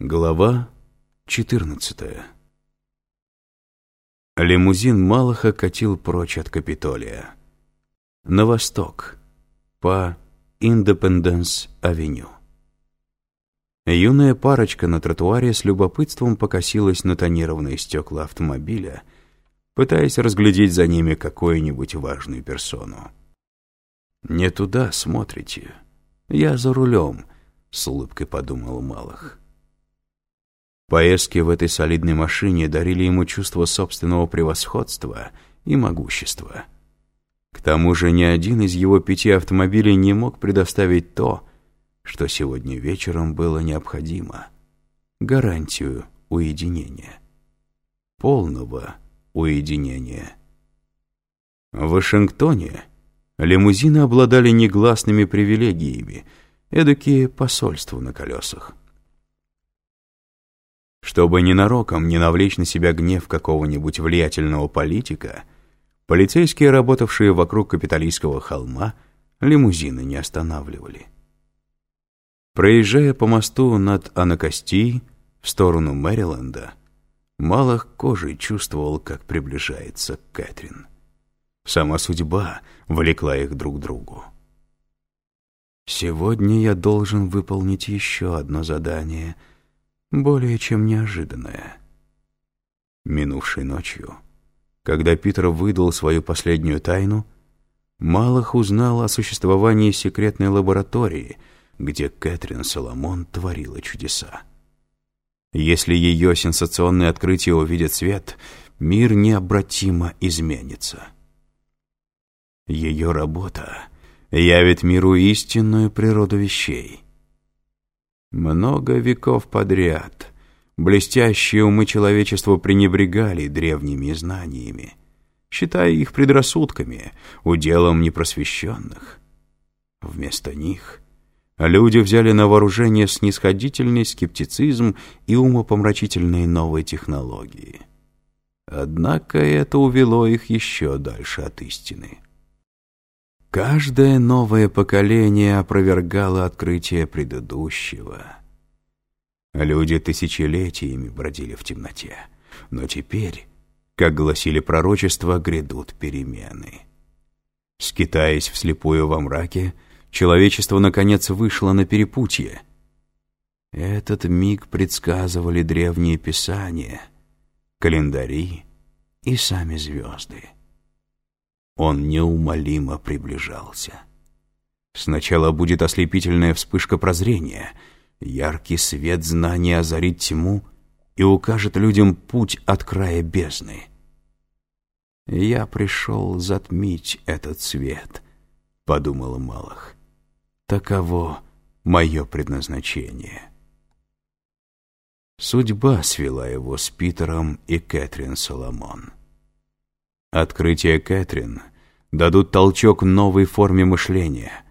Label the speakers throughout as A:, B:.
A: Глава 14 Лимузин Малаха катил прочь от Капитолия. На восток, по Индепенденс-авеню. Юная парочка на тротуаре с любопытством покосилась на тонированные стекла автомобиля, пытаясь разглядеть за ними какую-нибудь важную персону. «Не туда смотрите. Я за рулем», — с улыбкой подумал Малах. Поездки в этой солидной машине дарили ему чувство собственного превосходства и могущества. К тому же ни один из его пяти автомобилей не мог предоставить то, что сегодня вечером было необходимо — гарантию уединения. Полного уединения. В Вашингтоне лимузины обладали негласными привилегиями, эдакие посольства на колесах. Чтобы ненароком не навлечь на себя гнев какого-нибудь влиятельного политика, полицейские, работавшие вокруг капиталистского холма, лимузины не останавливали. Проезжая по мосту над Анакостией в сторону Мэриленда, Малых кожей чувствовал, как приближается Кэтрин. Сама судьба влекла их друг к другу. «Сегодня я должен выполнить еще одно задание», более чем неожиданное. Минувшей ночью, когда Питер выдал свою последнюю тайну, Малых узнал о существовании секретной лаборатории, где Кэтрин Соломон творила чудеса. Если ее сенсационные открытия увидят свет, мир необратимо изменится. Ее работа явит миру истинную природу вещей — много веков подряд блестящие умы человечества пренебрегали древними знаниями, считая их предрассудками, уделом непросвещенных. Вместо них люди взяли на вооружение снисходительный скептицизм и умопомрачительные новые технологии. Однако это увело их еще дальше от истины. Каждое новое поколение опровергало открытие предыдущего. Люди тысячелетиями бродили в темноте, но теперь, как гласили пророчества, грядут перемены. Скитаясь вслепую во мраке, человечество наконец вышло на перепутье. Этот миг предсказывали древние писания, календари и сами звезды. Он неумолимо приближался. Сначала будет ослепительная вспышка прозрения, яркий свет знания озарит тьму и укажет людям путь от края бездны. «Я пришел затмить этот свет», — подумал Малах. «Таково мое предназначение». Судьба свела его с Питером и Кэтрин Соломон. Открытие Кэтрин дадут толчок новой форме мышления,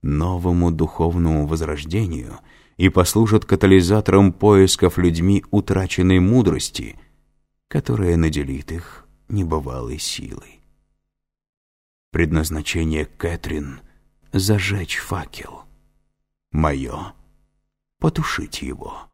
A: новому духовному возрождению и послужат катализатором поисков людьми утраченной мудрости, которая наделит их небывалой силой. Предназначение Кэтрин — зажечь факел. Мое — потушить его.